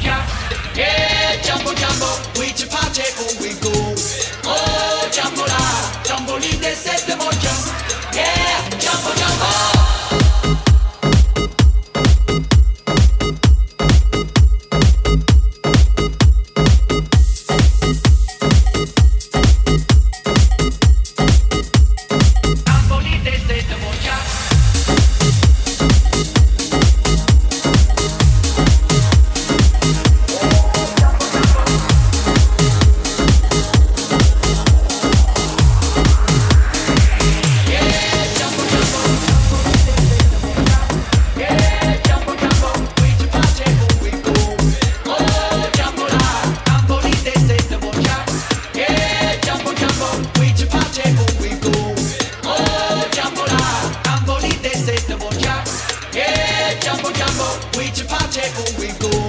jump. Yeah, jumbo we chapate oh we go. Oh, jumbo la, jumbo they say the jump. jumbo jumbo, we to party, oh we go.